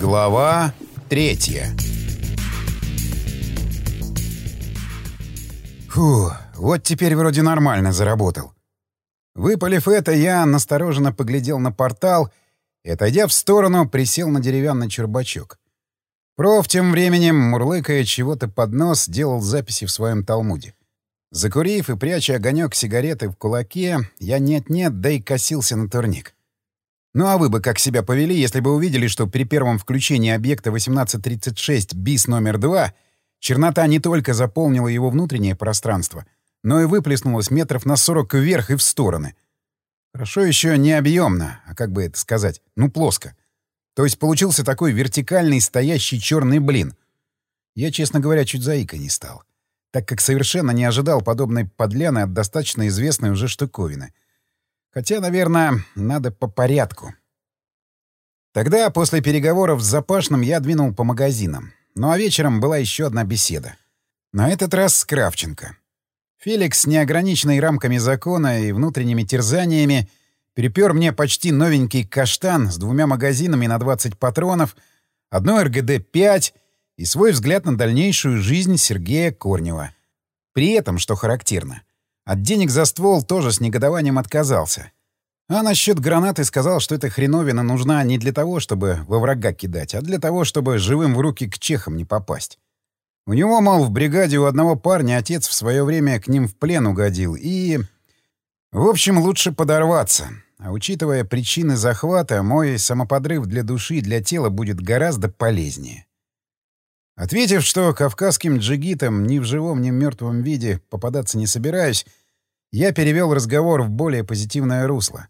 Глава третья Фу, вот теперь вроде нормально заработал. Выпалив это, я настороженно поглядел на портал и, отойдя в сторону, присел на деревянный чурбачок. Проф тем временем, мурлыкая чего-то под нос, делал записи в своем талмуде. Закурив и пряча огонек сигареты в кулаке, я нет-нет, да и косился на турник. Ну а вы бы как себя повели, если бы увидели, что при первом включении объекта 1836 БИС номер 2 чернота не только заполнила его внутреннее пространство, но и выплеснулась метров на 40 вверх и в стороны. Хорошо еще не объемно, а как бы это сказать, ну плоско. То есть получился такой вертикальный стоящий черный блин. Я, честно говоря, чуть заика не стал, так как совершенно не ожидал подобной подляны от достаточно известной уже штуковины — Хотя, наверное, надо по порядку. Тогда, после переговоров с Запашным, я двинул по магазинам. Ну а вечером была еще одна беседа. На этот раз с Кравченко. Феликс с неограниченной рамками закона и внутренними терзаниями перепер мне почти новенький каштан с двумя магазинами на 20 патронов, одной РГД-5 и свой взгляд на дальнейшую жизнь Сергея Корнева. При этом, что характерно, от денег за ствол тоже с негодованием отказался. А насчет гранаты сказал, что эта хреновина нужна не для того, чтобы во врага кидать, а для того, чтобы живым в руки к чехам не попасть. У него, мол, в бригаде у одного парня отец в свое время к ним в плен угодил, и... В общем, лучше подорваться. А учитывая причины захвата, мой самоподрыв для души и для тела будет гораздо полезнее. Ответив, что кавказским джигитам ни в живом, ни в мертвом виде попадаться не собираюсь, я перевел разговор в более позитивное русло.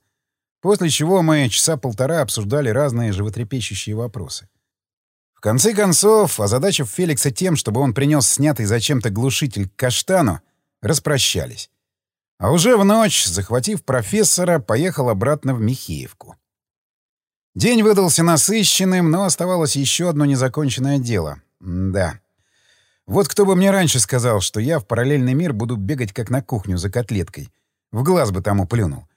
После чего мы часа полтора обсуждали разные животрепещущие вопросы. В конце концов, озадачив Феликса тем, чтобы он принес снятый зачем-то глушитель к каштану, распрощались. А уже в ночь, захватив профессора, поехал обратно в Михеевку. День выдался насыщенным, но оставалось еще одно незаконченное дело. М да. Вот кто бы мне раньше сказал, что я в параллельный мир буду бегать как на кухню за котлеткой. В глаз бы тому плюнул.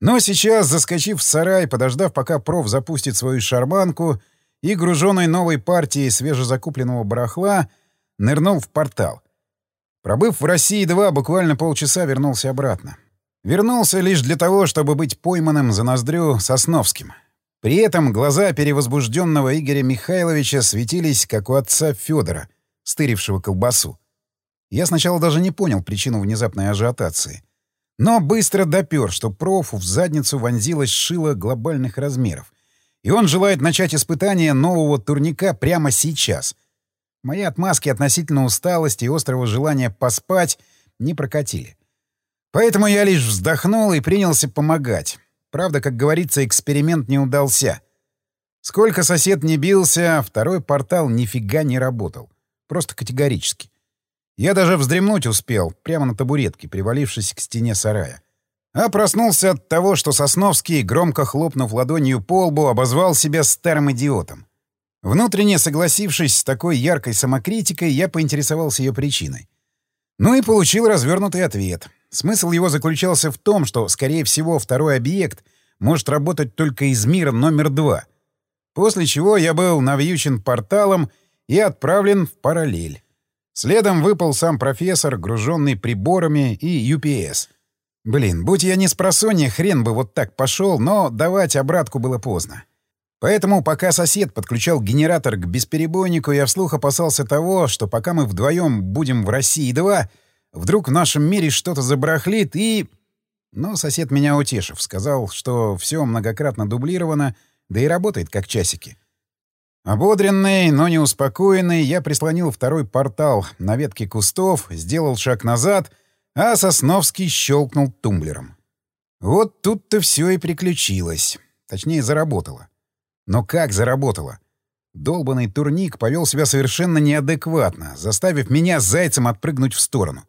Но сейчас, заскочив в сарай, подождав, пока проф запустит свою шарманку и, груженной новой партией свежезакупленного барахла, нырнул в портал. Пробыв в России-2, буквально полчаса вернулся обратно. Вернулся лишь для того, чтобы быть пойманным за ноздрю Сосновским. При этом глаза перевозбужденного Игоря Михайловича светились, как у отца Федора — стырившего колбасу. Я сначала даже не понял причину внезапной ажиотации. Но быстро допер, что профу в задницу вонзилась шило глобальных размеров. И он желает начать испытание нового турника прямо сейчас. Мои отмазки относительно усталости и острого желания поспать не прокатили. Поэтому я лишь вздохнул и принялся помогать. Правда, как говорится, эксперимент не удался. Сколько сосед не бился, второй портал нифига не работал. Просто категорически. Я даже вздремнуть успел, прямо на табуретке, привалившись к стене сарая. А проснулся от того, что Сосновский, громко хлопнув ладонью по лбу, обозвал себя старым идиотом. Внутренне согласившись с такой яркой самокритикой, я поинтересовался ее причиной. Ну и получил развернутый ответ. Смысл его заключался в том, что, скорее всего, второй объект может работать только из мира номер два. После чего я был навьючен порталом и отправлен в параллель. Следом выпал сам профессор, груженный приборами и UPS. Блин, будь я не с просонья, хрен бы вот так пошел, но давать обратку было поздно. Поэтому, пока сосед подключал генератор к бесперебойнику, я вслух опасался того, что пока мы вдвоем будем в России-2, вдруг в нашем мире что-то забарахлит и... Но сосед меня утешив, сказал, что все многократно дублировано, да и работает как часики. Ободренный, но не успокоенный, я прислонил второй портал на ветке кустов, сделал шаг назад, а Сосновский щелкнул тумблером. Вот тут-то все и приключилось. Точнее, заработало. Но как заработало? Долбанный турник повел себя совершенно неадекватно, заставив меня с зайцем отпрыгнуть в сторону.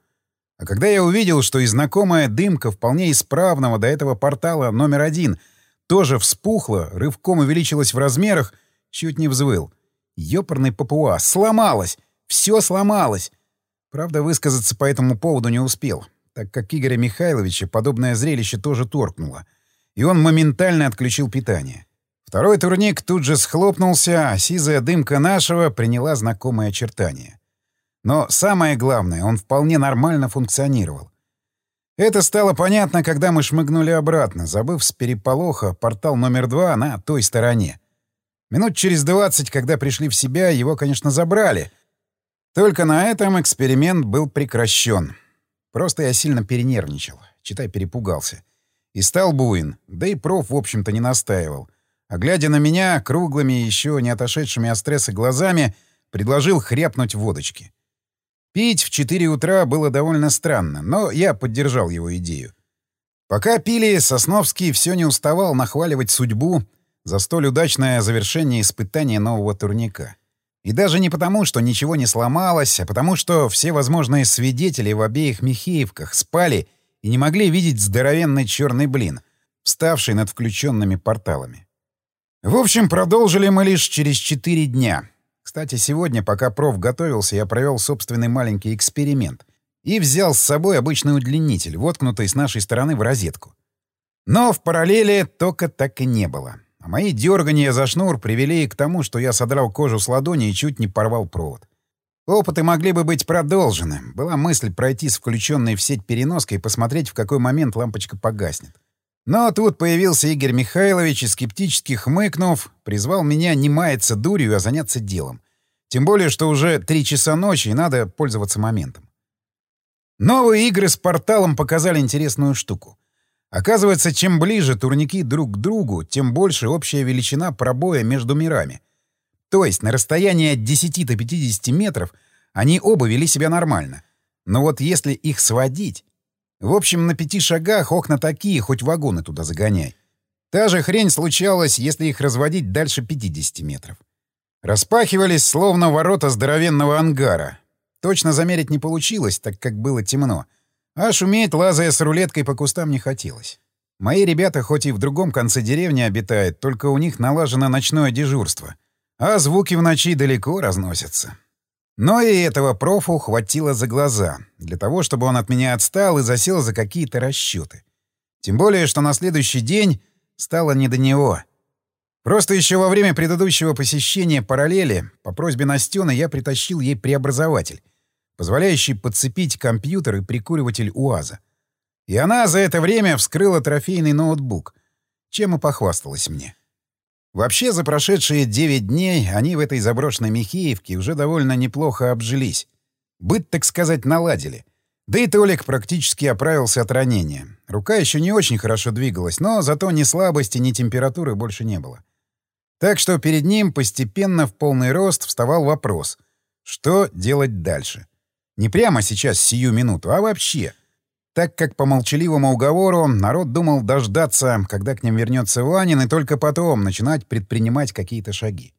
А когда я увидел, что и знакомая дымка вполне исправного до этого портала номер один тоже вспухла, рывком увеличилась в размерах — Чуть не взвыл. Ёпарный папуа. Сломалось! Все сломалось! Правда, высказаться по этому поводу не успел, так как Игоря Михайловича подобное зрелище тоже торкнуло. И он моментально отключил питание. Второй турник тут же схлопнулся, а сизая дымка нашего приняла знакомые очертания. Но самое главное, он вполне нормально функционировал. Это стало понятно, когда мы шмыгнули обратно, забыв с переполоха портал номер два на той стороне. Минут через двадцать, когда пришли в себя, его, конечно, забрали. Только на этом эксперимент был прекращен. Просто я сильно перенервничал, читай, перепугался. И стал буин, да и проф, в общем-то, не настаивал. А глядя на меня, круглыми, еще не отошедшими от стресса глазами, предложил хряпнуть водочки. Пить в 4 утра было довольно странно, но я поддержал его идею. Пока пили, Сосновский все не уставал нахваливать судьбу за столь удачное завершение испытания нового турника. И даже не потому, что ничего не сломалось, а потому, что все возможные свидетели в обеих Михеевках спали и не могли видеть здоровенный черный блин, вставший над включенными порталами. В общем, продолжили мы лишь через четыре дня. Кстати, сегодня, пока проф готовился, я провел собственный маленький эксперимент и взял с собой обычный удлинитель, воткнутый с нашей стороны в розетку. Но в параллели тока так и не было. А мои дергания за шнур привели к тому, что я содрал кожу с ладони и чуть не порвал провод. Опыты могли бы быть продолжены. Была мысль пройти с включенной в сеть переноской и посмотреть, в какой момент лампочка погаснет. Но тут появился Игорь Михайлович и, скептически хмыкнув, призвал меня не маяться дурью, а заняться делом. Тем более, что уже три часа ночи, и надо пользоваться моментом. Новые игры с порталом показали интересную штуку. Оказывается, чем ближе турники друг к другу, тем больше общая величина пробоя между мирами. То есть на расстоянии от 10 до 50 метров они оба вели себя нормально. Но вот если их сводить, в общем, на пяти шагах окна такие, хоть вагоны туда загоняй. Та же хрень случалась, если их разводить дальше 50 метров. Распахивались, словно ворота здоровенного ангара. Точно замерить не получилось, так как было темно. А шуметь, лазая с рулеткой по кустам, не хотелось. Мои ребята хоть и в другом конце деревни обитают, только у них налажено ночное дежурство. А звуки в ночи далеко разносятся. Но и этого профу хватило за глаза, для того, чтобы он от меня отстал и засел за какие-то расчеты. Тем более, что на следующий день стало не до него. Просто еще во время предыдущего посещения параллели по просьбе Настены я притащил ей преобразователь, позволяющий подцепить компьютер и прикуриватель УАЗа. И она за это время вскрыла трофейный ноутбук, чем и похвасталась мне. Вообще, за прошедшие 9 дней они в этой заброшенной Михеевке уже довольно неплохо обжились. Быт, так сказать, наладили. Да и Толик практически оправился от ранения. Рука еще не очень хорошо двигалась, но зато ни слабости, ни температуры больше не было. Так что перед ним постепенно в полный рост вставал вопрос, что делать дальше. Не прямо сейчас, сию минуту, а вообще — так как по молчаливому уговору народ думал дождаться, когда к ним вернется Ванин, и только потом начинать предпринимать какие-то шаги.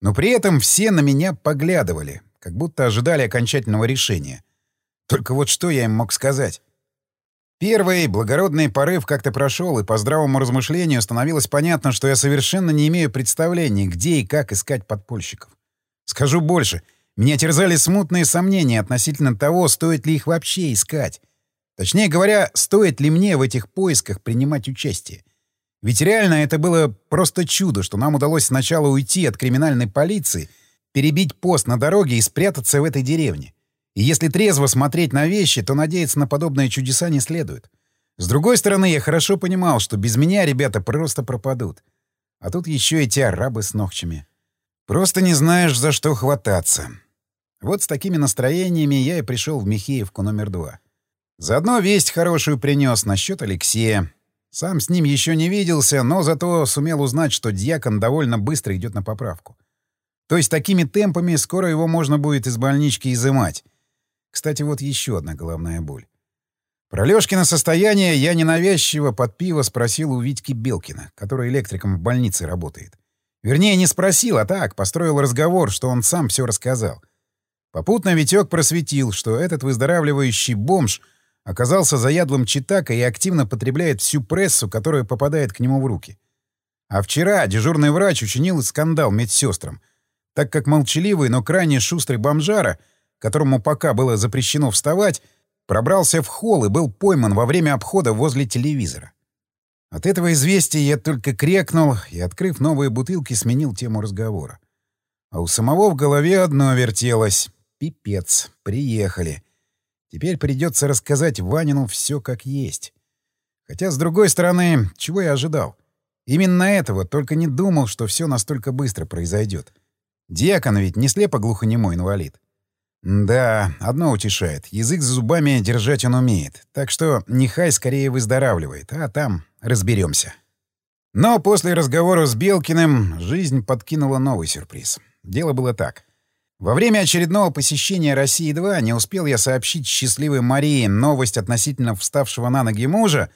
Но при этом все на меня поглядывали, как будто ожидали окончательного решения. Только вот что я им мог сказать? Первый благородный порыв как-то прошел, и по здравому размышлению становилось понятно, что я совершенно не имею представления, где и как искать подпольщиков. Скажу больше, меня терзали смутные сомнения относительно того, стоит ли их вообще искать. Точнее говоря, стоит ли мне в этих поисках принимать участие? Ведь реально это было просто чудо, что нам удалось сначала уйти от криминальной полиции, перебить пост на дороге и спрятаться в этой деревне. И если трезво смотреть на вещи, то надеяться на подобные чудеса не следует. С другой стороны, я хорошо понимал, что без меня ребята просто пропадут. А тут еще эти арабы с ногчами. Просто не знаешь, за что хвататься. Вот с такими настроениями я и пришел в Михеевку номер два. Заодно весть хорошую принес насчет Алексея. Сам с ним еще не виделся, но зато сумел узнать, что дьякон довольно быстро идет на поправку. То есть такими темпами скоро его можно будет из больнички изымать. Кстати, вот еще одна головная боль. Про Лёшкино состояние я ненавязчиво под пиво спросил у Витьки Белкина, который электриком в больнице работает. Вернее, не спросил, а так, построил разговор, что он сам все рассказал. Попутно Витек просветил, что этот выздоравливающий бомж — оказался заядлым читака и активно потребляет всю прессу, которая попадает к нему в руки. А вчера дежурный врач учинил скандал медсестрам, так как молчаливый, но крайне шустрый бомжара, которому пока было запрещено вставать, пробрался в холл и был пойман во время обхода возле телевизора. От этого известия я только крекнул и, открыв новые бутылки, сменил тему разговора. А у самого в голове одно вертелось. Пипец, приехали. Теперь придется рассказать Ванину все как есть. Хотя, с другой стороны, чего я ожидал? Именно этого, только не думал, что все настолько быстро произойдет. Диакон ведь не слепо-глухонемой инвалид. Да, одно утешает. Язык за зубами держать он умеет. Так что нехай скорее выздоравливает, а там разберемся. Но после разговора с Белкиным жизнь подкинула новый сюрприз. Дело было так. Во время очередного посещения России-2 не успел я сообщить счастливой Марии новость относительно вставшего на ноги мужа,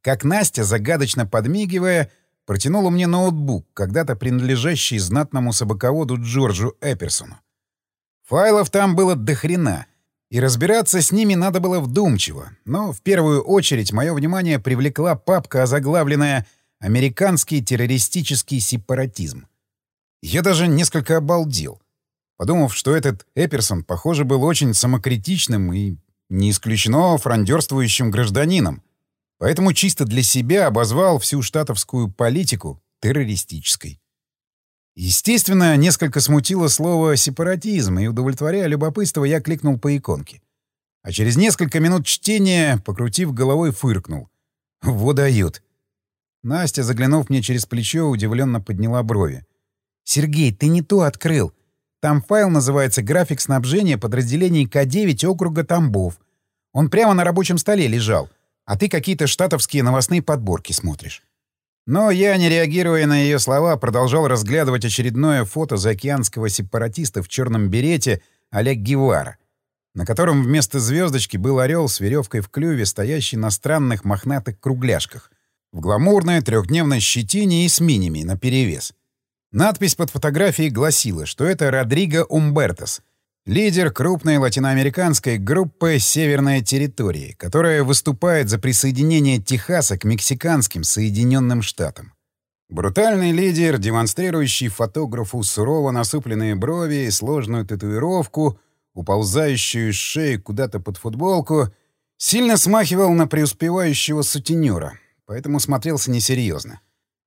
как Настя, загадочно подмигивая, протянула мне ноутбук, когда-то принадлежащий знатному собаководу Джорджу Эперсону. Файлов там было до хрена, и разбираться с ними надо было вдумчиво, но в первую очередь мое внимание привлекла папка, озаглавленная «Американский террористический сепаратизм». Я даже несколько обалдел, подумав, что этот Эперсон, похоже, был очень самокритичным и, не исключено, фрондерствующим гражданином, поэтому чисто для себя обозвал всю штатовскую политику террористической. Естественно, несколько смутило слово «сепаратизм», и, удовлетворяя любопытство, я кликнул по иконке. А через несколько минут чтения, покрутив головой, фыркнул. «Во дают!» Настя, заглянув мне через плечо, удивленно подняла брови. «Сергей, ты не то открыл. Там файл называется «График снабжения подразделений К-9 округа Тамбов». Он прямо на рабочем столе лежал, а ты какие-то штатовские новостные подборки смотришь. Но я, не реагируя на ее слова, продолжал разглядывать очередное фото заокеанского сепаратиста в черном берете Олег Гевара, на котором вместо звездочки был орел с веревкой в клюве, стоящий на странных мохнатых кругляшках, в гламурной трехдневной щетине и с миними наперевес. Надпись под фотографией гласила, что это Родриго Умбертос — Лидер крупной латиноамериканской группы «Северная территория», которая выступает за присоединение Техаса к мексиканским Соединенным Штатам. Брутальный лидер, демонстрирующий фотографу сурово насупленные брови и сложную татуировку, уползающую с шеи куда-то под футболку, сильно смахивал на преуспевающего сутенера, поэтому смотрелся несерьезно.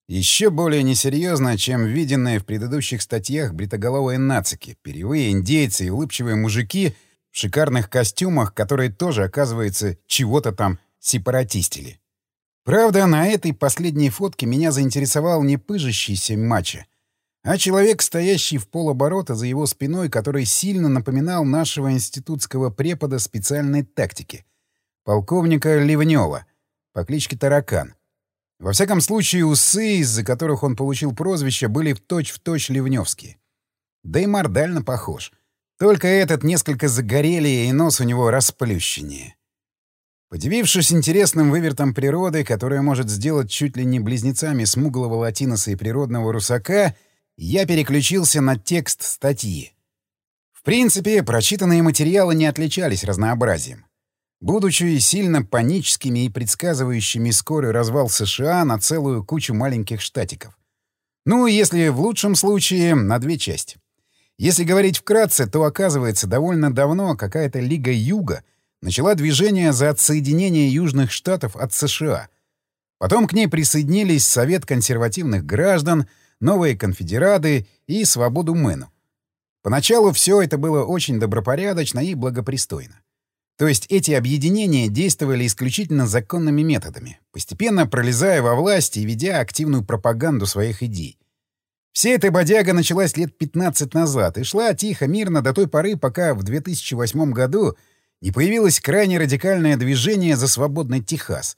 Еще более несерьезно, чем виденные в предыдущих статьях бритоголовые нацики, перьевые индейцы и улыбчивые мужики в шикарных костюмах, которые тоже, оказывается, чего-то там сепаратистили. Правда, на этой последней фотке меня заинтересовал не пыжащийся матча, а человек, стоящий в полоборота за его спиной, который сильно напоминал нашего институтского препода специальной тактики, полковника Ливнева по кличке Таракан — во всяком случае, усы, из-за которых он получил прозвище, были в точь-в-точь ливневские. Да и мордально похож. Только этот несколько загорелее, и нос у него расплющеннее. Подивившись интересным вывертом природы, которая может сделать чуть ли не близнецами смуглого латиноса и природного русака, я переключился на текст статьи. В принципе, прочитанные материалы не отличались разнообразием будучи сильно паническими и предсказывающими скорый развал США на целую кучу маленьких штатиков. Ну, если в лучшем случае, на две части. Если говорить вкратце, то, оказывается, довольно давно какая-то Лига Юга начала движение за отсоединение Южных Штатов от США. Потом к ней присоединились Совет консервативных граждан, Новые конфедераты и Свободу Мэну. Поначалу все это было очень добропорядочно и благопристойно. То есть эти объединения действовали исключительно законными методами, постепенно пролезая во власть и ведя активную пропаганду своих идей. Вся эта бодяга началась лет 15 назад и шла тихо, мирно до той поры, пока в 2008 году не появилось крайне радикальное движение за свободный Техас.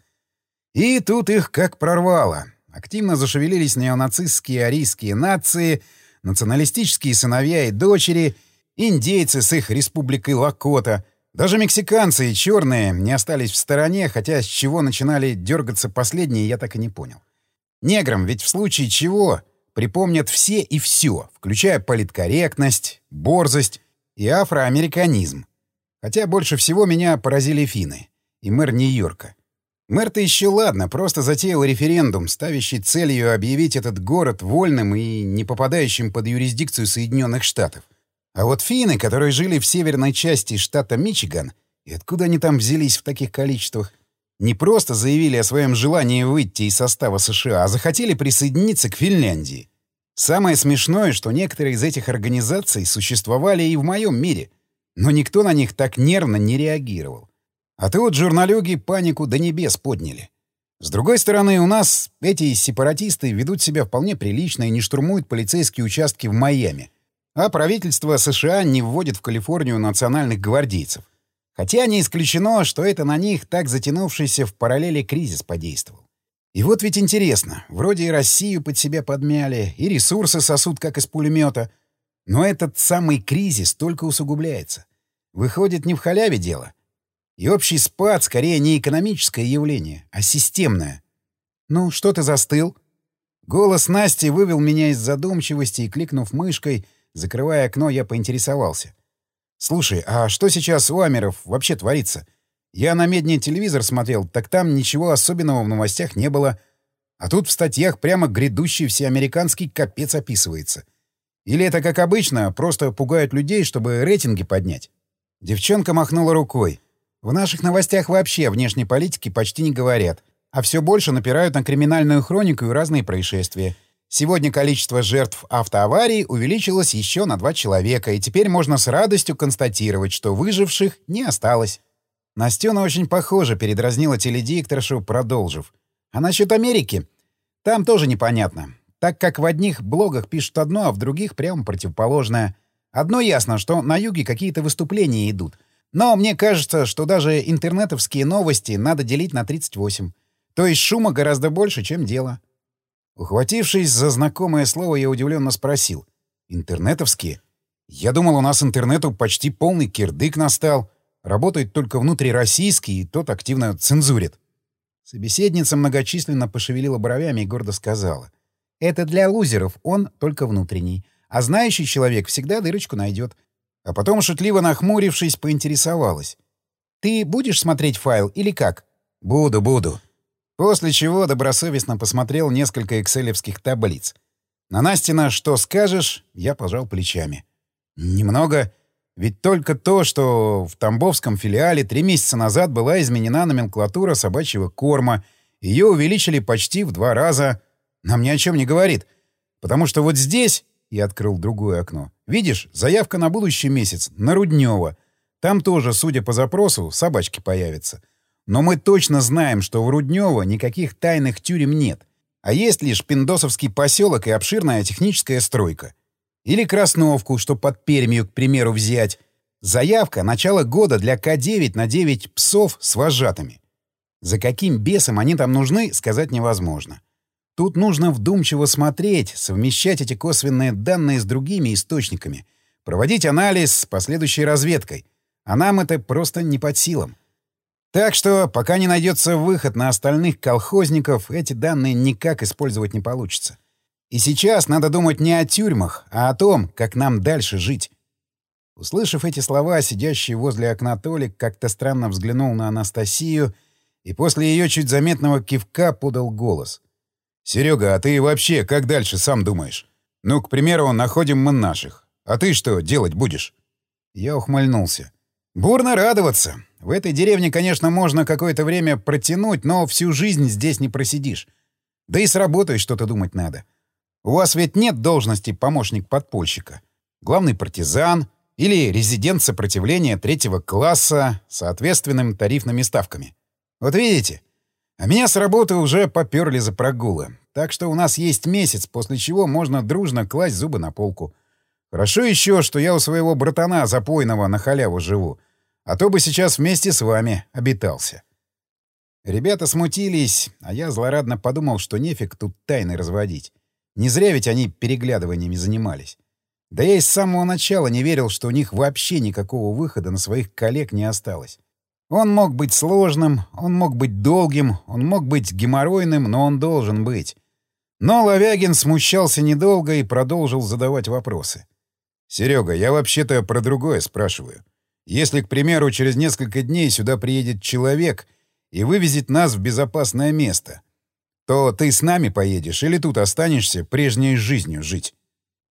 И тут их как прорвало. Активно зашевелились неонацистские арийские нации, националистические сыновья и дочери, индейцы с их республикой Лакота — даже мексиканцы и черные не остались в стороне, хотя с чего начинали дергаться последние, я так и не понял. Неграм ведь в случае чего припомнят все и все, включая политкорректность, борзость и афроамериканизм. Хотя больше всего меня поразили финны и мэр Нью-Йорка. Мэр-то еще ладно, просто затеял референдум, ставящий целью объявить этот город вольным и не попадающим под юрисдикцию Соединенных Штатов. А вот финны, которые жили в северной части штата Мичиган, и откуда они там взялись в таких количествах, Не просто заявили о своем желании выйти из состава США, а захотели присоединиться к Финляндии. Самое смешное, что некоторые из этих организаций существовали и в моем мире, но никто на них так нервно не реагировал. А тут журналюги панику до небес подняли. С другой стороны, у нас эти сепаратисты ведут себя вполне прилично и не штурмуют полицейские участки в Майами. А правительство США не вводит в Калифорнию национальных гвардейцев. Хотя не исключено, что это на них так затянувшийся в параллели кризис подействовал. И вот ведь интересно, вроде и Россию под себя подмяли, и ресурсы сосут, как из пулемета, но этот самый кризис только усугубляется. Выходит, не в халяве дело. И общий спад скорее не экономическое явление, а системное. «Ну, что ты застыл?» Голос Насти вывел меня из задумчивости, и, кликнув мышкой, закрывая окно, я поинтересовался. «Слушай, а что сейчас у Амеров вообще творится? Я на медне телевизор смотрел, так там ничего особенного в новостях не было. А тут в статьях прямо грядущий всеамериканский капец описывается. Или это, как обычно, просто пугают людей, чтобы рейтинги поднять?» Девчонка махнула рукой. В наших новостях вообще о внешней политике почти не говорят, а все больше напирают на криминальную хронику и разные происшествия. Сегодня количество жертв автоаварий увеличилось еще на два человека, и теперь можно с радостью констатировать, что выживших не осталось. Настена очень похоже передразнила теледикторшу, продолжив. А насчет Америки? Там тоже непонятно. Так как в одних блогах пишут одно, а в других прямо противоположное. Одно ясно, что на юге какие-то выступления идут — но мне кажется, что даже интернетовские новости надо делить на 38. То есть шума гораздо больше, чем дело. Ухватившись за знакомое слово, я удивленно спросил. «Интернетовские? Я думал, у нас интернету почти полный кирдык настал. Работает только внутрироссийский, и тот активно цензурит». Собеседница многочисленно пошевелила бровями и гордо сказала. «Это для лузеров, он только внутренний. А знающий человек всегда дырочку найдет. А потом, шутливо нахмурившись, поинтересовалась. «Ты будешь смотреть файл или как?» «Буду, буду». После чего добросовестно посмотрел несколько экселевских таблиц. На Настина «Что скажешь?» я пожал плечами. «Немного. Ведь только то, что в Тамбовском филиале три месяца назад была изменена номенклатура собачьего корма, ее увеличили почти в два раза, нам ни о чем не говорит. Потому что вот здесь и открыл другое окно. «Видишь, заявка на будущий месяц, на Руднева. Там тоже, судя по запросу, собачки появятся. Но мы точно знаем, что в Руднево никаких тайных тюрем нет. А есть лишь Пиндосовский поселок и обширная техническая стройка. Или Красновку, что под Пермию, к примеру, взять. Заявка — начало года для К-9 на 9 псов с вожатыми. За каким бесом они там нужны, сказать невозможно. Тут нужно вдумчиво смотреть, совмещать эти косвенные данные с другими источниками, проводить анализ с последующей разведкой. А нам это просто не под силам. Так что, пока не найдется выход на остальных колхозников, эти данные никак использовать не получится. И сейчас надо думать не о тюрьмах, а о том, как нам дальше жить. Услышав эти слова, сидящий возле окна Толик как-то странно взглянул на Анастасию и после ее чуть заметного кивка подал голос — «Серега, а ты вообще как дальше сам думаешь? Ну, к примеру, находим мы наших. А ты что делать будешь?» Я ухмыльнулся. «Бурно радоваться. В этой деревне, конечно, можно какое-то время протянуть, но всю жизнь здесь не просидишь. Да и с работой что-то думать надо. У вас ведь нет должности помощник подпольщика. Главный партизан или резидент сопротивления третьего класса с соответственными тарифными ставками. Вот видите, а меня с работы уже поперли за прогулы. Так что у нас есть месяц, после чего можно дружно класть зубы на полку. Хорошо еще, что я у своего братана запойного на халяву живу. А то бы сейчас вместе с вами обитался. Ребята смутились, а я злорадно подумал, что нефиг тут тайны разводить. Не зря ведь они переглядываниями занимались. Да я и с самого начала не верил, что у них вообще никакого выхода на своих коллег не осталось. Он мог быть сложным, он мог быть долгим, он мог быть геморройным, но он должен быть. Но Ловягин смущался недолго и продолжил задавать вопросы. «Серега, я вообще-то про другое спрашиваю. Если, к примеру, через несколько дней сюда приедет человек и вывезет нас в безопасное место, то ты с нами поедешь или тут останешься прежней жизнью жить?»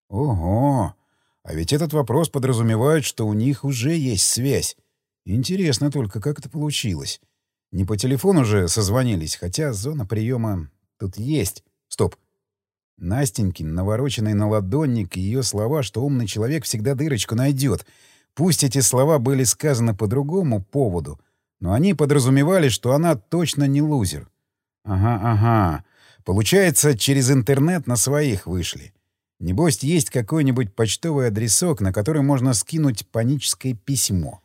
«Ого! А ведь этот вопрос подразумевает, что у них уже есть связь. Интересно только, как это получилось. Не по телефону же созвонились, хотя зона приема тут есть. Стоп. Настенькин, навороченный на ладонник, ее слова, что умный человек всегда дырочку найдет. Пусть эти слова были сказаны по другому поводу, но они подразумевали, что она точно не лузер. Ага, ага. Получается, через интернет на своих вышли. Небось, есть какой-нибудь почтовый адресок, на который можно скинуть паническое письмо.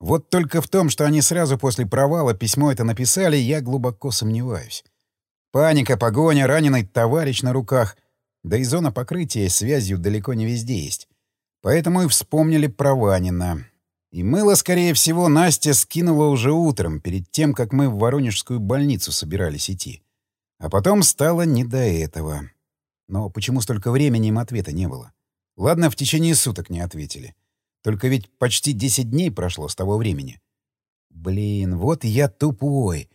Вот только в том, что они сразу после провала письмо это написали, я глубоко сомневаюсь. Паника, погоня, раненый товарищ на руках. Да и зона покрытия связью далеко не везде есть. Поэтому и вспомнили про Ванина. И мыло, скорее всего, Настя скинула уже утром, перед тем, как мы в Воронежскую больницу собирались идти. А потом стало не до этого. Но почему столько времени им ответа не было? Ладно, в течение суток не ответили. Только ведь почти 10 дней прошло с того времени. Блин, вот я тупой.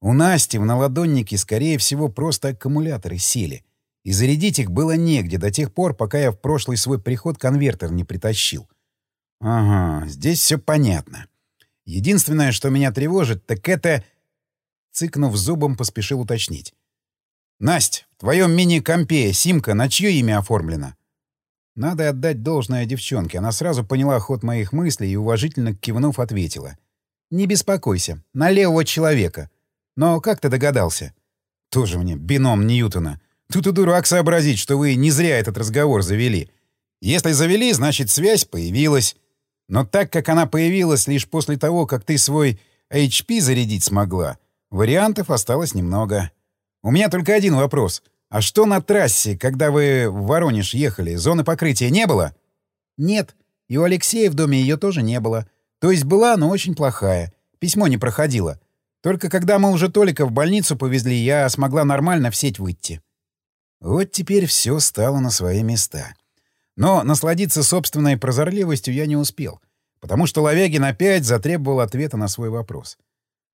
У Насти в наладоннике, скорее всего, просто аккумуляторы сели. И зарядить их было негде до тех пор, пока я в прошлый свой приход конвертер не притащил. Ага, здесь все понятно. Единственное, что меня тревожит, так это... Цыкнув зубом, поспешил уточнить. «Насть, в твоем мини-компе симка на чье имя оформлена?» Надо отдать должное девчонке. Она сразу поняла ход моих мыслей и, уважительно кивнув, ответила. «Не беспокойся. На левого человека. Но как ты догадался?» «Тоже мне бином Ньютона. Тут и дурак сообразить, что вы не зря этот разговор завели. Если завели, значит, связь появилась. Но так как она появилась лишь после того, как ты свой HP зарядить смогла, вариантов осталось немного. У меня только один вопрос. А что на трассе, когда вы в Воронеж ехали, зоны покрытия не было? Нет. И у Алексея в доме ее тоже не было. То есть была, но очень плохая. Письмо не проходило. Только когда мы уже Толика в больницу повезли, я смогла нормально в сеть выйти. Вот теперь все стало на свои места. Но насладиться собственной прозорливостью я не успел, потому что Ловягин опять затребовал ответа на свой вопрос.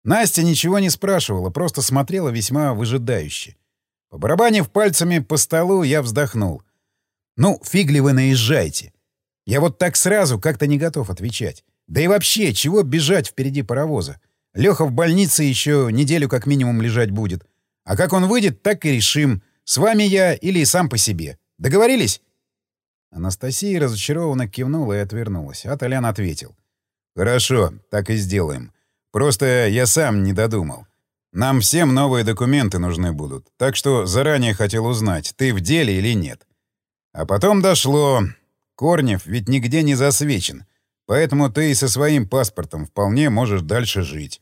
Настя ничего не спрашивала, просто смотрела весьма выжидающе. Побарабанив пальцами по столу, я вздохнул. «Ну, фиг ли вы наезжаете? Я вот так сразу как-то не готов отвечать. Да и вообще, чего бежать впереди паровоза? Леха в больнице еще неделю как минимум лежать будет. А как он выйдет, так и решим, с вами я или сам по себе. Договорились?» Анастасия разочарованно кивнула и отвернулась, а ответил. «Хорошо, так и сделаем. Просто я сам не додумал. Нам всем новые документы нужны будут, так что заранее хотел узнать, ты в деле или нет. А потом дошло. Корнев ведь нигде не засвечен, поэтому ты и со своим паспортом вполне можешь дальше жить.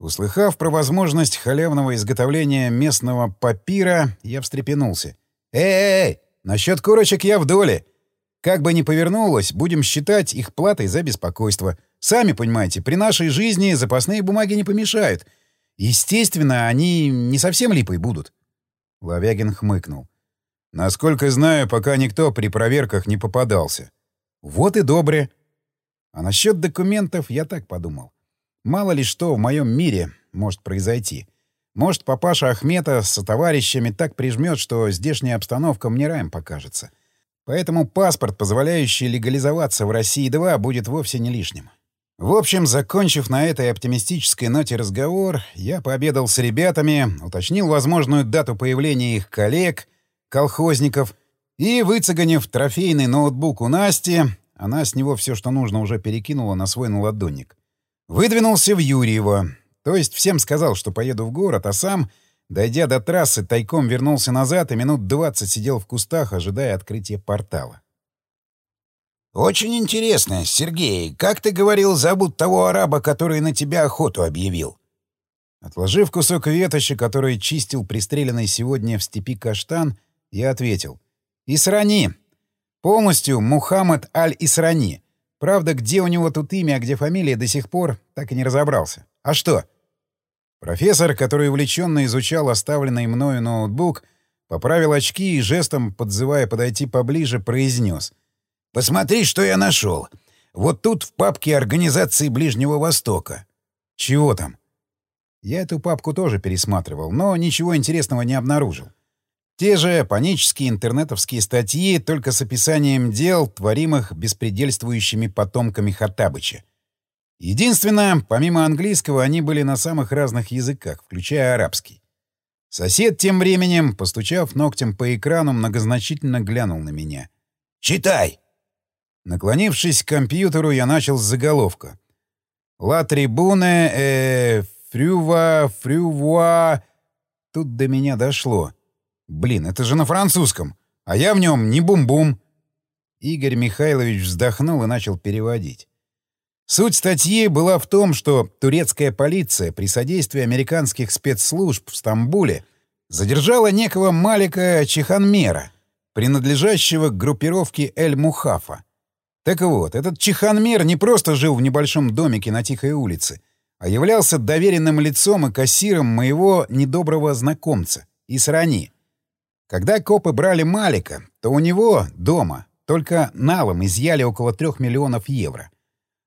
Услыхав про возможность халявного изготовления местного папира, я встрепенулся. «Эй-эй-эй! Насчет курочек я в доле. Как бы ни повернулось, будем считать их платой за беспокойство. Сами понимаете, при нашей жизни запасные бумаги не помешают — Естественно, они не совсем липой будут. Ловягин хмыкнул. Насколько знаю, пока никто при проверках не попадался. Вот и добре. А насчет документов я так подумал. Мало ли что в моем мире может произойти. Может, папаша Ахмета с товарищами так прижмет, что здешняя обстановка мне раем покажется. Поэтому паспорт, позволяющий легализоваться в России-2, будет вовсе не лишним. В общем, закончив на этой оптимистической ноте разговор, я пообедал с ребятами, уточнил возможную дату появления их коллег, колхозников, и, выцеганив трофейный ноутбук у Насти, она с него все, что нужно, уже перекинула на свой наладонник. Выдвинулся в Юрьево, то есть всем сказал, что поеду в город, а сам, дойдя до трассы, тайком вернулся назад и минут двадцать сидел в кустах, ожидая открытия портала. «Очень интересно, Сергей. Как ты говорил, зовут того араба, который на тебя охоту объявил?» Отложив кусок ветоши, который чистил пристреленный сегодня в степи каштан, я ответил. «Исрани. Полностью Мухаммад Аль-Исрани. Правда, где у него тут имя, а где фамилия, до сих пор так и не разобрался. А что?» Профессор, который увлеченно изучал оставленный мною ноутбук, поправил очки и жестом, подзывая подойти поближе, произнес — Посмотри, что я нашел. Вот тут в папке Организации Ближнего Востока. Чего там? Я эту папку тоже пересматривал, но ничего интересного не обнаружил. Те же панические интернетовские статьи, только с описанием дел, творимых беспредельствующими потомками Хаттабыча. Единственное, помимо английского, они были на самых разных языках, включая арабский. Сосед тем временем, постучав ногтем по экрану, многозначительно глянул на меня. «Читай!» Наклонившись к компьютеру, я начал с заголовка. «Ла трибуне, э, фрюва, фрювуа...» Тут до меня дошло. «Блин, это же на французском, а я в нем не бум-бум». Игорь Михайлович вздохнул и начал переводить. Суть статьи была в том, что турецкая полиция при содействии американских спецслужб в Стамбуле задержала некого Малика Чиханмера, принадлежащего к группировке Эль-Мухафа. Так вот, этот Чиханмер не просто жил в небольшом домике на тихой улице, а являлся доверенным лицом и кассиром моего недоброго знакомца, Исрани. Когда копы брали Малика, то у него дома только налом изъяли около трех миллионов евро.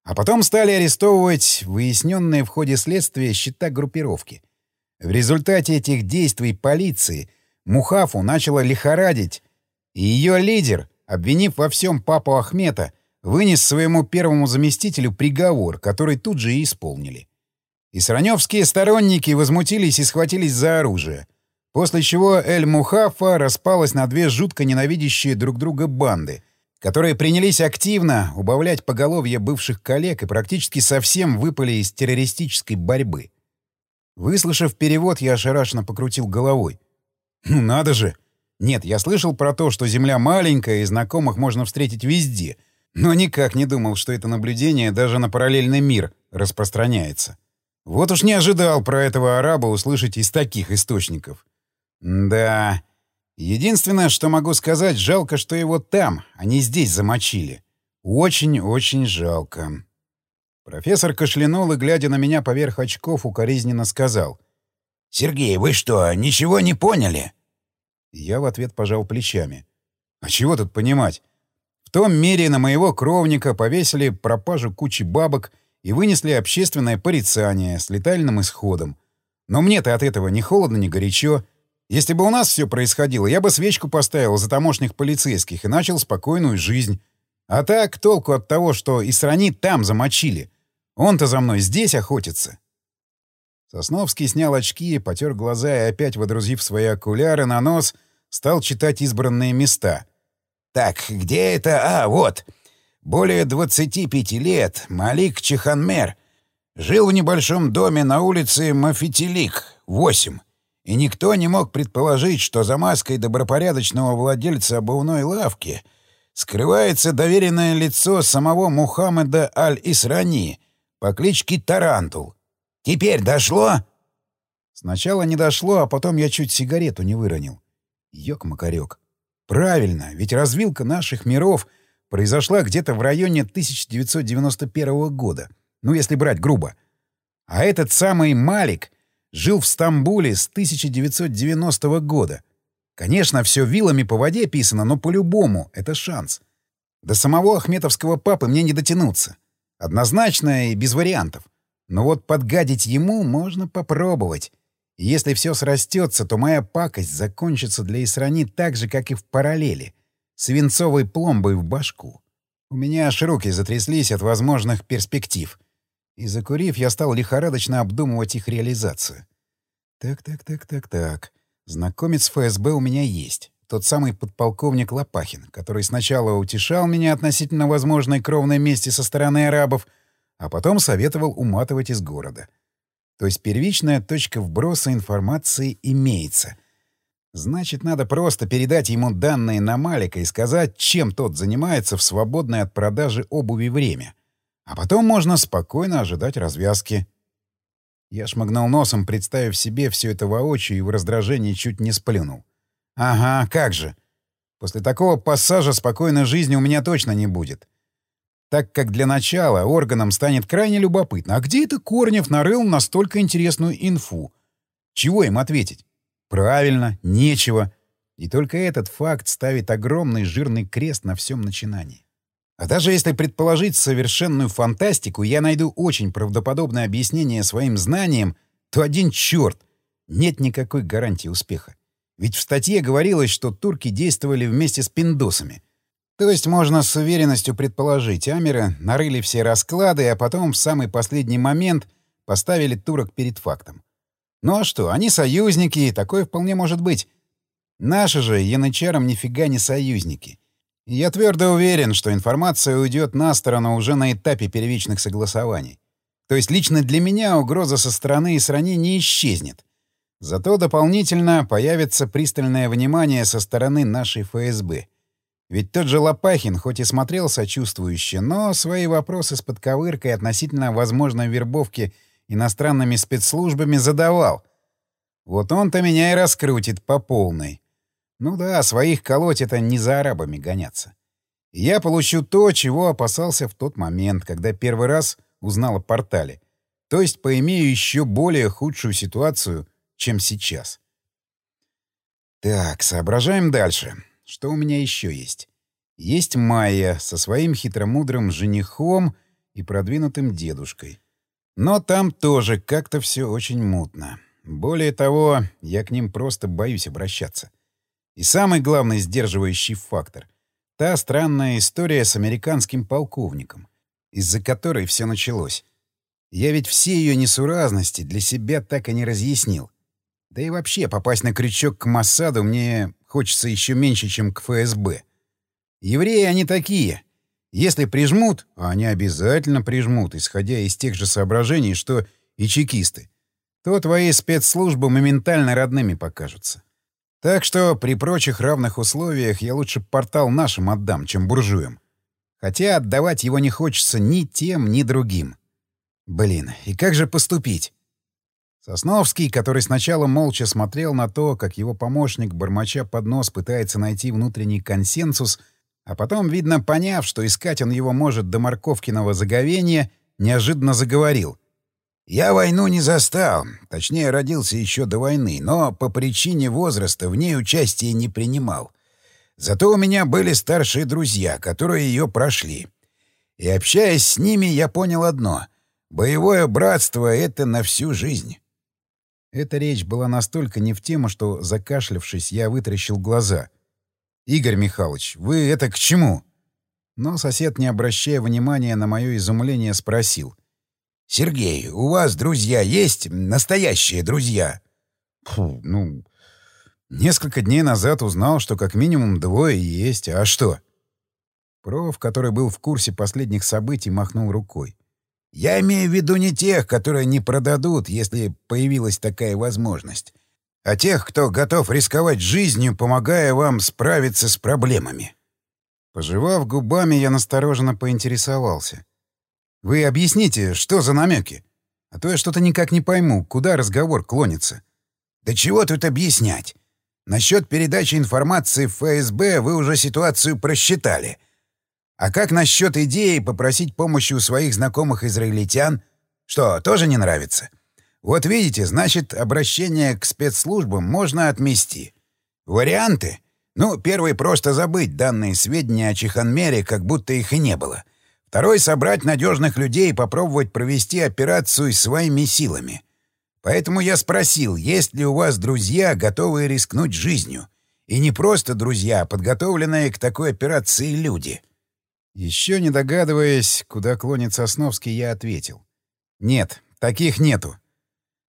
А потом стали арестовывать выясненные в ходе следствия счета группировки. В результате этих действий полиции Мухафу начала лихорадить, и ее лидер, обвинив во всем папу Ахмета, вынес своему первому заместителю приговор, который тут же и исполнили. Исраневские сторонники возмутились и схватились за оружие, после чего Эль-Мухафа распалась на две жутко ненавидящие друг друга банды, которые принялись активно убавлять поголовье бывших коллег и практически совсем выпали из террористической борьбы. Выслушав перевод, я ошарашенно покрутил головой. «Ну надо же! Нет, я слышал про то, что Земля маленькая и знакомых можно встретить везде — но никак не думал, что это наблюдение даже на параллельный мир распространяется. Вот уж не ожидал про этого араба услышать из таких источников. Да. Единственное, что могу сказать, жалко, что его там, а не здесь замочили. Очень-очень жалко. Профессор кашлянул и, глядя на меня поверх очков, укоризненно сказал. «Сергей, вы что, ничего не поняли?» Я в ответ пожал плечами. «А чего тут понимать? том мире на моего кровника повесили пропажу кучи бабок и вынесли общественное порицание с летальным исходом. Но мне-то от этого ни холодно, ни горячо. Если бы у нас все происходило, я бы свечку поставил за тамошних полицейских и начал спокойную жизнь. А так толку от того, что и страни там замочили. Он-то за мной здесь охотится. Сосновский снял очки, потер глаза и, опять водрузив свои окуляры на нос, стал читать избранные места — так, где это? А, вот. Более 25 лет Малик Чеханмер жил в небольшом доме на улице Мафитилик, 8. И никто не мог предположить, что за маской добропорядочного владельца обувной лавки скрывается доверенное лицо самого Мухаммеда Аль-Исрани по кличке Тарантул. Теперь дошло? Сначала не дошло, а потом я чуть сигарету не выронил. Ёк-макарёк. Правильно, ведь развилка наших миров произошла где-то в районе 1991 года, ну, если брать грубо. А этот самый Малик жил в Стамбуле с 1990 года. Конечно, все вилами по воде писано, но по-любому это шанс. До самого Ахметовского папы мне не дотянуться. Однозначно и без вариантов. Но вот подгадить ему можно попробовать. И если все срастется, то моя пакость закончится для Исрани так же, как и в параллели. Свинцовой пломбой в башку. У меня аж руки затряслись от возможных перспектив. И закурив, я стал лихорадочно обдумывать их реализацию. Так-так-так-так-так. Знакомец ФСБ у меня есть. Тот самый подполковник Лопахин, который сначала утешал меня относительно возможной кровной мести со стороны арабов, а потом советовал уматывать из города. — то есть первичная точка вброса информации имеется. Значит, надо просто передать ему данные на Малика и сказать, чем тот занимается в свободное от продажи обуви время. А потом можно спокойно ожидать развязки. Я шмыгнул носом, представив себе все это воочию, и в раздражении чуть не сплюнул. «Ага, как же! После такого пассажа спокойной жизни у меня точно не будет так как для начала органам станет крайне любопытно, а где это Корнев нарыл настолько интересную инфу? Чего им ответить? Правильно, нечего. И только этот факт ставит огромный жирный крест на всем начинании. А даже если предположить совершенную фантастику, я найду очень правдоподобное объяснение своим знаниям, то один черт! Нет никакой гарантии успеха. Ведь в статье говорилось, что турки действовали вместе с пиндосами — То есть можно с уверенностью предположить, амеры нарыли все расклады, а потом в самый последний момент поставили турок перед фактом. Ну а что, они союзники, такое вполне может быть. Наши же янычарам нифига не союзники. И я твердо уверен, что информация уйдет на сторону уже на этапе первичных согласований. То есть лично для меня угроза со стороны Исрани не исчезнет. Зато дополнительно появится пристальное внимание со стороны нашей ФСБ. Ведь тот же Лопахин, хоть и смотрел сочувствующе, но свои вопросы с подковыркой относительно возможной вербовки иностранными спецслужбами задавал. Вот он-то меня и раскрутит по полной. Ну да, своих колоть — это не за арабами гоняться. И я получу то, чего опасался в тот момент, когда первый раз узнал о портале. То есть поимею еще более худшую ситуацию, чем сейчас. Так, соображаем дальше. Что у меня еще есть? Есть Майя со своим хитромудрым женихом и продвинутым дедушкой. Но там тоже как-то все очень мутно. Более того, я к ним просто боюсь обращаться. И самый главный сдерживающий фактор — та странная история с американским полковником, из-за которой все началось. Я ведь все ее несуразности для себя так и не разъяснил. Да и вообще попасть на крючок к Массаду мне хочется еще меньше, чем к ФСБ. Евреи они такие. Если прижмут, а они обязательно прижмут, исходя из тех же соображений, что и чекисты, то твои спецслужбы моментально родными покажутся. Так что при прочих равных условиях я лучше портал нашим отдам, чем буржуям. Хотя отдавать его не хочется ни тем, ни другим. Блин, и как же поступить? Сосновский, который сначала молча смотрел на то, как его помощник, бормоча под нос, пытается найти внутренний консенсус, а потом, видно, поняв, что искать он его может до морковкиного заговения, неожиданно заговорил. «Я войну не застал, точнее, родился еще до войны, но по причине возраста в ней участия не принимал. Зато у меня были старшие друзья, которые ее прошли. И общаясь с ними, я понял одно — боевое братство — это на всю жизнь». Эта речь была настолько не в тему, что, закашлявшись, я вытрящил глаза. «Игорь Михайлович, вы это к чему?» Но сосед, не обращая внимания на мое изумление, спросил. «Сергей, у вас друзья есть? Настоящие друзья?» Фу, ну, несколько дней назад узнал, что как минимум двое есть. А что? Проф, который был в курсе последних событий, махнул рукой. Я имею в виду не тех, которые не продадут, если появилась такая возможность, а тех, кто готов рисковать жизнью, помогая вам справиться с проблемами. Пожевав губами, я настороженно поинтересовался. «Вы объясните, что за намеки? А то я что-то никак не пойму, куда разговор клонится». «Да чего тут объяснять? Насчет передачи информации в ФСБ вы уже ситуацию просчитали — а как насчет идеи попросить помощи у своих знакомых израильтян? Что, тоже не нравится? Вот видите, значит, обращение к спецслужбам можно отмести. Варианты? Ну, первый — просто забыть данные сведения о Чиханмере, как будто их и не было. Второй — собрать надежных людей и попробовать провести операцию своими силами. Поэтому я спросил, есть ли у вас друзья, готовые рискнуть жизнью. И не просто друзья, а подготовленные к такой операции люди — еще не догадываясь, куда клонит Сосновский, я ответил. «Нет, таких нету.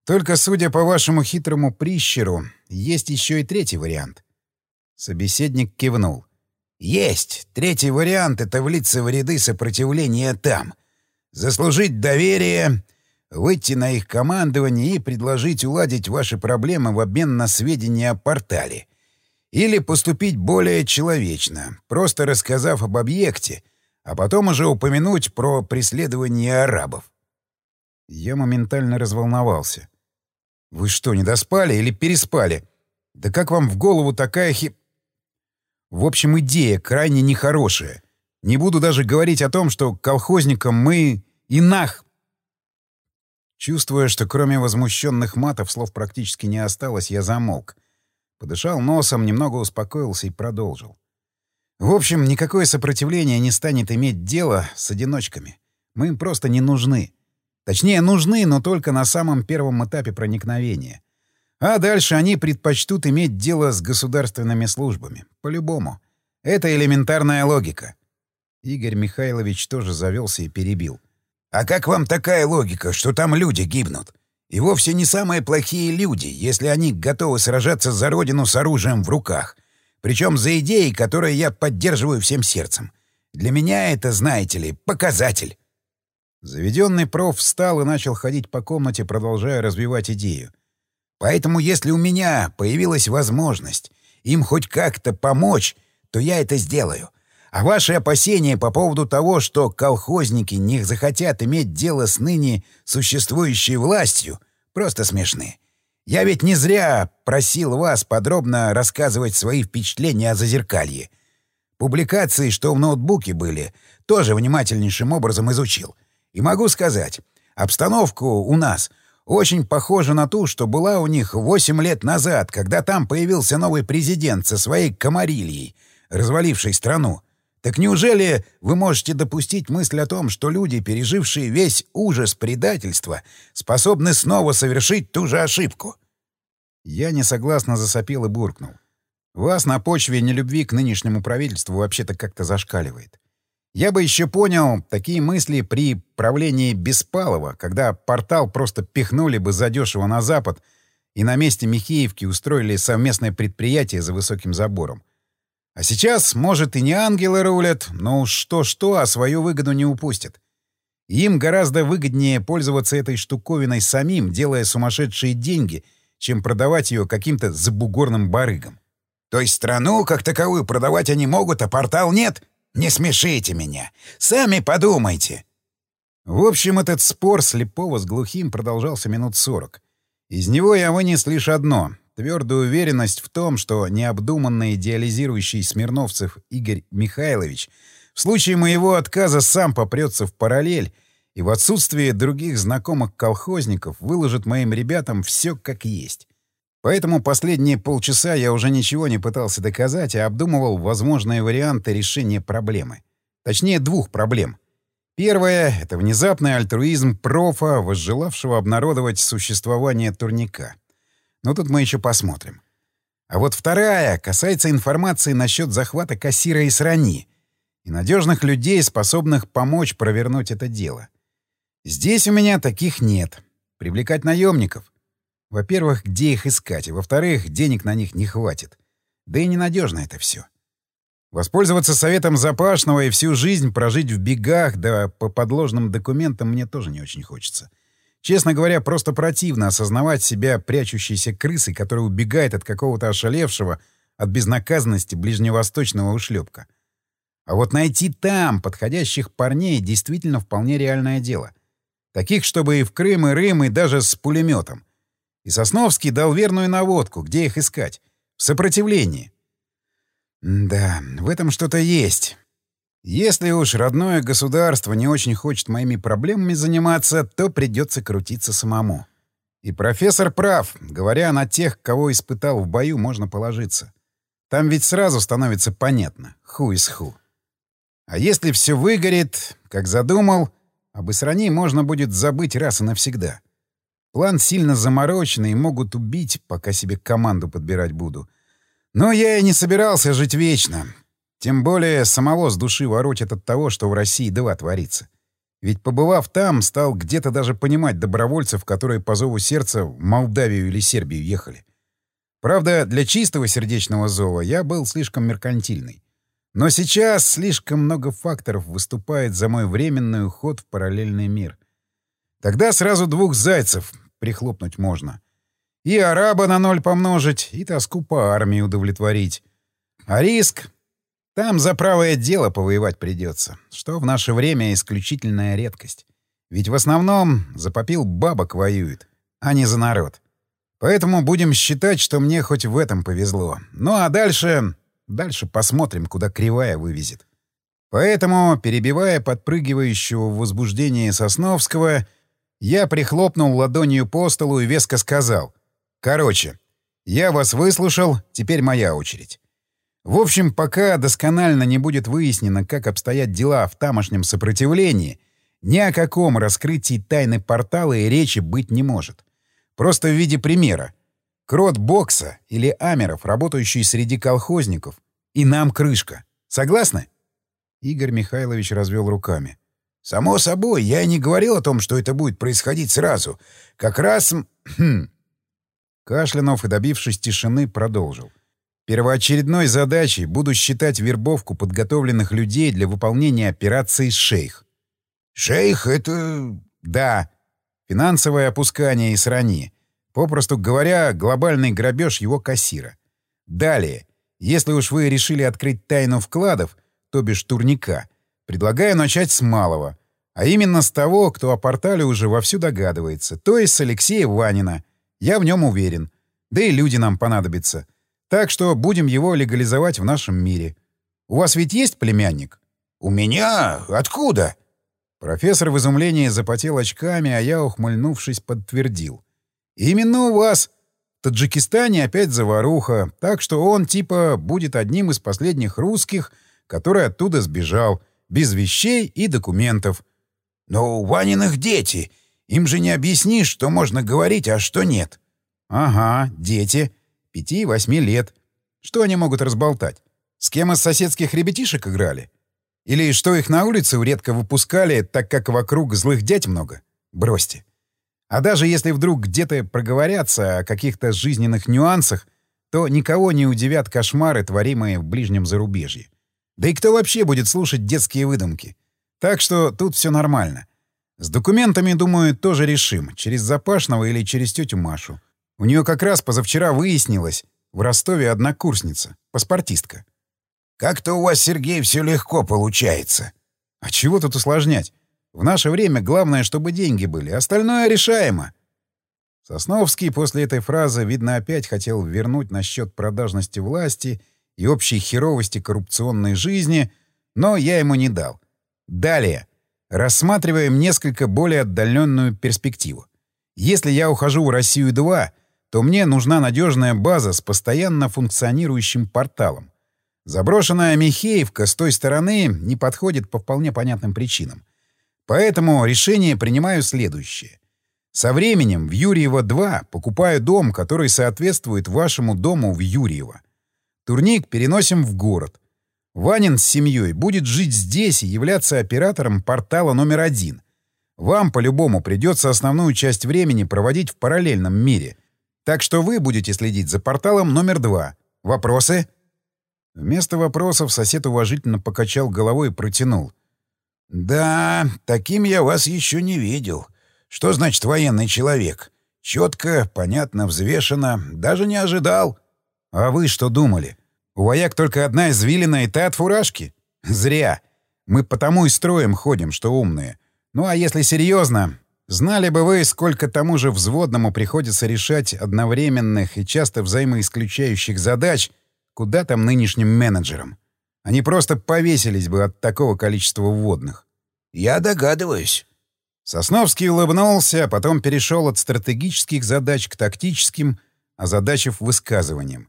Только, судя по вашему хитрому прищеру, есть еще и третий вариант». Собеседник кивнул. «Есть. Третий вариант — это влиться в ряды сопротивления там. Заслужить доверие, выйти на их командование и предложить уладить ваши проблемы в обмен на сведения о портале. Или поступить более человечно, просто рассказав об объекте — а потом уже упомянуть про преследование арабов. Я моментально разволновался. «Вы что, не доспали или переспали? Да как вам в голову такая хи...» В общем, идея крайне нехорошая. Не буду даже говорить о том, что колхозникам мы и нах... Чувствуя, что кроме возмущенных матов слов практически не осталось, я замолк. Подышал носом, немного успокоился и продолжил. В общем, никакое сопротивление не станет иметь дело с одиночками. Мы им просто не нужны. Точнее, нужны, но только на самом первом этапе проникновения. А дальше они предпочтут иметь дело с государственными службами. По-любому. Это элементарная логика. Игорь Михайлович тоже завелся и перебил. «А как вам такая логика, что там люди гибнут? И вовсе не самые плохие люди, если они готовы сражаться за родину с оружием в руках. Причем за идеи, которые я поддерживаю всем сердцем. Для меня это, знаете ли, показатель». Заведенный проф встал и начал ходить по комнате, продолжая развивать идею. «Поэтому, если у меня появилась возможность им хоть как-то помочь, то я это сделаю. А ваши опасения по поводу того, что колхозники не захотят иметь дело с ныне существующей властью, просто смешны. Я ведь не зря просил вас подробно рассказывать свои впечатления о Зазеркалье. Публикации, что в ноутбуке были, тоже внимательнейшим образом изучил. И могу сказать, обстановку у нас очень похожа на ту, что была у них 8 лет назад, когда там появился новый президент со своей комарильей, развалившей страну. Так неужели вы можете допустить мысль о том, что люди, пережившие весь ужас предательства, способны снова совершить ту же ошибку? Я несогласно засопел и буркнул. Вас на почве нелюбви к нынешнему правительству вообще-то как-то зашкаливает. Я бы еще понял такие мысли при правлении Беспалова, когда портал просто пихнули бы задешево на запад и на месте Михеевки устроили совместное предприятие за высоким забором. А сейчас, может, и не ангелы рулят, но уж что-что, а свою выгоду не упустят. Им гораздо выгоднее пользоваться этой штуковиной самим, делая сумасшедшие деньги, чем продавать ее каким-то забугорным барыгам. То есть страну как таковую продавать они могут, а портал нет? Не смешите меня. Сами подумайте. В общем, этот спор слепого с глухим продолжался минут сорок. Из него я вынес лишь одно твердую уверенность в том, что необдуманно идеализирующий Смирновцев Игорь Михайлович в случае моего отказа сам попрется в параллель и в отсутствие других знакомых колхозников выложит моим ребятам все как есть. Поэтому последние полчаса я уже ничего не пытался доказать, а обдумывал возможные варианты решения проблемы. Точнее, двух проблем. Первое — это внезапный альтруизм профа, возжелавшего обнародовать существование турника. Но тут мы еще посмотрим. А вот вторая касается информации насчет захвата кассира и срани и надежных людей, способных помочь провернуть это дело. Здесь у меня таких нет. Привлекать наемников. Во-первых, где их искать, и во-вторых, денег на них не хватит. Да и ненадежно это все. Воспользоваться советом Запашного и всю жизнь прожить в бегах, да по подложным документам мне тоже не очень хочется. — Честно говоря, просто противно осознавать себя прячущейся крысой, которая убегает от какого-то ошалевшего от безнаказанности ближневосточного ушлепка. А вот найти там подходящих парней действительно вполне реальное дело. Таких, чтобы и в Крым, и Рым, и даже с пулеметом. И Сосновский дал верную наводку, где их искать. В сопротивлении. да, в этом что-то есть. Если уж родное государство не очень хочет моими проблемами заниматься, то придется крутиться самому. И профессор прав, говоря на тех, кого испытал в бою, можно положиться. Там ведь сразу становится понятно, ху из ху. А если все выгорит, как задумал, об Исрани можно будет забыть раз и навсегда. План сильно замороченный, могут убить, пока себе команду подбирать буду. Но я и не собирался жить вечно. Тем более самого с души воротит от того, что в России два творится. Ведь побывав там, стал где-то даже понимать добровольцев, которые по зову сердца в Молдавию или Сербию ехали. Правда, для чистого сердечного зова я был слишком меркантильный. Но сейчас слишком много факторов выступает за мой временный уход в параллельный мир. Тогда сразу двух зайцев прихлопнуть можно. И араба на ноль помножить, и тоску по армии удовлетворить. А риск там за правое дело повоевать придется, что в наше время исключительная редкость. Ведь в основном за попил бабок воюет, а не за народ. Поэтому будем считать, что мне хоть в этом повезло. Ну а дальше... Дальше посмотрим, куда кривая вывезет. Поэтому, перебивая подпрыгивающего в возбуждении Сосновского, я прихлопнул ладонью по столу и веско сказал. «Короче, я вас выслушал, теперь моя очередь. В общем, пока досконально не будет выяснено, как обстоят дела в тамошнем сопротивлении, ни о каком раскрытии тайны портала и речи быть не может. Просто в виде примера. Крот Бокса или Амеров, работающий среди колхозников, и нам крышка. Согласны?» Игорь Михайлович развел руками. «Само собой, я и не говорил о том, что это будет происходить сразу. Как раз...» хм. Кашлянув и добившись тишины, продолжил. Первоочередной задачей буду считать вербовку подготовленных людей для выполнения операции «Шейх». «Шейх — это...» «Да. Финансовое опускание и срани. Попросту говоря, глобальный грабеж его кассира. Далее, если уж вы решили открыть тайну вкладов, то бишь турника, предлагаю начать с малого, а именно с того, кто о портале уже вовсю догадывается, то есть с Алексея Ванина. Я в нем уверен. Да и люди нам понадобятся. Так что будем его легализовать в нашем мире. У вас ведь есть племянник? У меня? Откуда? Профессор в изумлении запотел очками, а я, ухмыльнувшись, подтвердил. Именно у вас. В Таджикистане опять заваруха, так что он типа будет одним из последних русских, который оттуда сбежал, без вещей и документов. Но у Ваниных дети. Им же не объяснишь, что можно говорить, а что нет. Ага, дети. Пяти-восьми лет. Что они могут разболтать? С кем из соседских ребятишек играли? Или что их на улицу редко выпускали, так как вокруг злых дядь много? Бросьте. А даже если вдруг где-то проговорятся о каких-то жизненных нюансах, то никого не удивят кошмары, творимые в ближнем зарубежье. Да и кто вообще будет слушать детские выдумки? Так что тут все нормально. С документами, думаю, тоже решим. Через Запашного или через тетю Машу. У нее как раз позавчера выяснилось, в Ростове одна курсница, паспортистка. «Как-то у вас, Сергей, все легко получается». «А чего тут усложнять? В наше время главное, чтобы деньги были, остальное решаемо». Сосновский после этой фразы, видно, опять хотел вернуть насчет продажности власти и общей херовости коррупционной жизни, но я ему не дал. Далее. Рассматриваем несколько более отдаленную перспективу. Если я ухожу в Россию-2, то мне нужна надежная база с постоянно функционирующим порталом. Заброшенная Михеевка с той стороны не подходит по вполне понятным причинам. Поэтому решение принимаю следующее. Со временем в Юрьево-2 покупаю дом, который соответствует вашему дому в Юрьево. Турник переносим в город. Ванин с семьей будет жить здесь и являться оператором портала номер один. Вам, по-любому, придется основную часть времени проводить в параллельном мире — так что вы будете следить за порталом номер два. Вопросы?» Вместо вопросов сосед уважительно покачал головой и протянул. «Да, таким я вас еще не видел. Что значит военный человек? Четко, понятно, взвешенно. Даже не ожидал». «А вы что думали? У вояк только одна извилина и та от фуражки? Зря. Мы потому и строим ходим, что умные. Ну а если серьезно, Знали бы вы, сколько тому же взводному приходится решать одновременных и часто взаимоисключающих задач, куда там нынешним менеджерам. Они просто повесились бы от такого количества вводных. «Я догадываюсь». Сосновский улыбнулся, а потом перешел от стратегических задач к тактическим, озадачив высказыванием.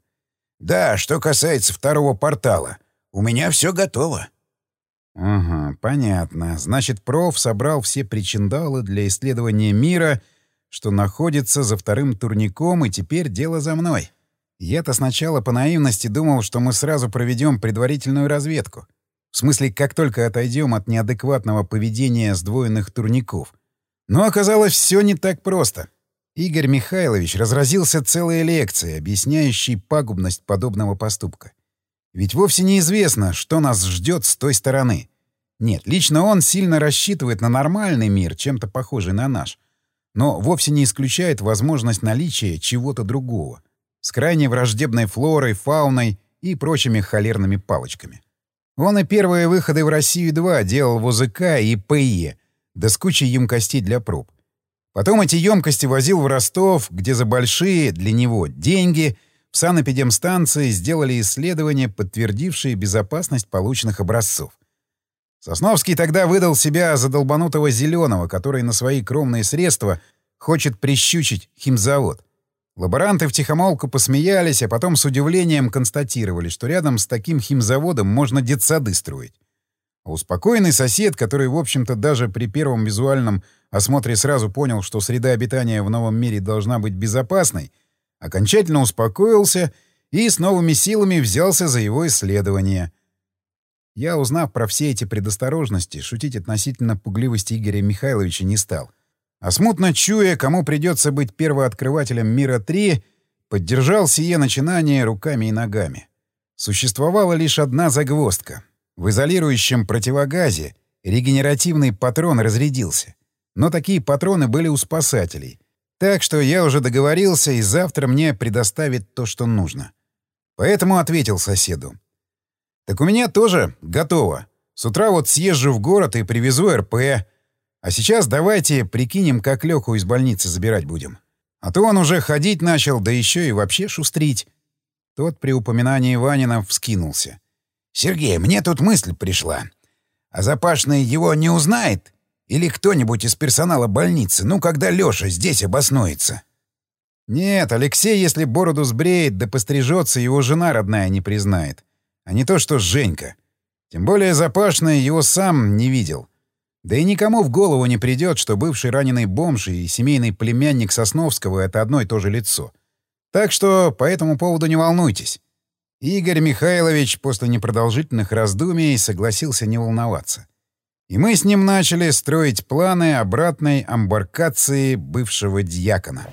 «Да, что касается второго портала, у меня все готово». «Ага, понятно. Значит, проф собрал все причиндалы для исследования мира, что находится за вторым турником, и теперь дело за мной. Я-то сначала по наивности думал, что мы сразу проведем предварительную разведку. В смысле, как только отойдем от неадекватного поведения сдвоенных турников. Но оказалось, все не так просто. Игорь Михайлович разразился целой лекцией, объясняющей пагубность подобного поступка. Ведь вовсе неизвестно, что нас ждет с той стороны. Нет, лично он сильно рассчитывает на нормальный мир, чем-то похожий на наш. Но вовсе не исключает возможность наличия чего-то другого. С крайне враждебной флорой, фауной и прочими холерными палочками. Он и первые выходы в Россию-2 делал в ОЗК и ПИЕ, да с кучей емкостей для проб. Потом эти емкости возил в Ростов, где за большие, для него, деньги в санэпидемстанции сделали исследования, подтвердившие безопасность полученных образцов. Сосновский тогда выдал себя за долбанутого зеленого, который на свои кромные средства хочет прищучить химзавод. Лаборанты втихомолку посмеялись, а потом с удивлением констатировали, что рядом с таким химзаводом можно детсады строить. А успокоенный сосед, который, в общем-то, даже при первом визуальном осмотре сразу понял, что среда обитания в новом мире должна быть безопасной, окончательно успокоился и с новыми силами взялся за его исследование. Я, узнав про все эти предосторожности, шутить относительно пугливости Игоря Михайловича не стал. А смутно чуя, кому придется быть первооткрывателем мира-3, поддержал сие начинание руками и ногами. Существовала лишь одна загвоздка. В изолирующем противогазе регенеративный патрон разрядился. Но такие патроны были у спасателей. Так что я уже договорился, и завтра мне предоставит то, что нужно. Поэтому ответил соседу. «Так у меня тоже готово. С утра вот съезжу в город и привезу РП. А сейчас давайте прикинем, как Леху из больницы забирать будем. А то он уже ходить начал, да еще и вообще шустрить». Тот при упоминании Ванина вскинулся. «Сергей, мне тут мысль пришла. А Запашный его не узнает? Или кто-нибудь из персонала больницы, ну, когда Леша здесь обоснуется?» «Нет, Алексей, если бороду сбреет да пострижется, его жена родная не признает а не то что Женька. Тем более Запашный его сам не видел. Да и никому в голову не придет, что бывший раненый бомж и семейный племянник Сосновского — это одно и то же лицо. Так что по этому поводу не волнуйтесь. Игорь Михайлович после непродолжительных раздумий согласился не волноваться. И мы с ним начали строить планы обратной амбаркации бывшего дьякона.